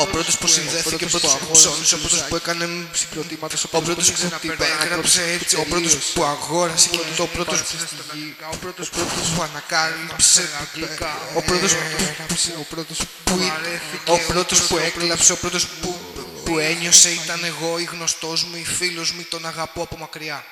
Ο πρώτος που συνδέθηκε, ο πρώτος που ψώνησε, ο πρώτος που έκανε συγκροτήματα, ο πρώτος που ε, υπέγραψε έτσι, ο πρώτος που αγόρασε και το πρώτος ο πρώτος που ανακάλυψε, ο πρώτος που ο πρώτος που ο πρώτος που έκλαψε, ο πρώτος που, που ένιωσε ήταν εγώ, η γνωστός μου, η φίλος μου, τον αγαπώ από μακριά.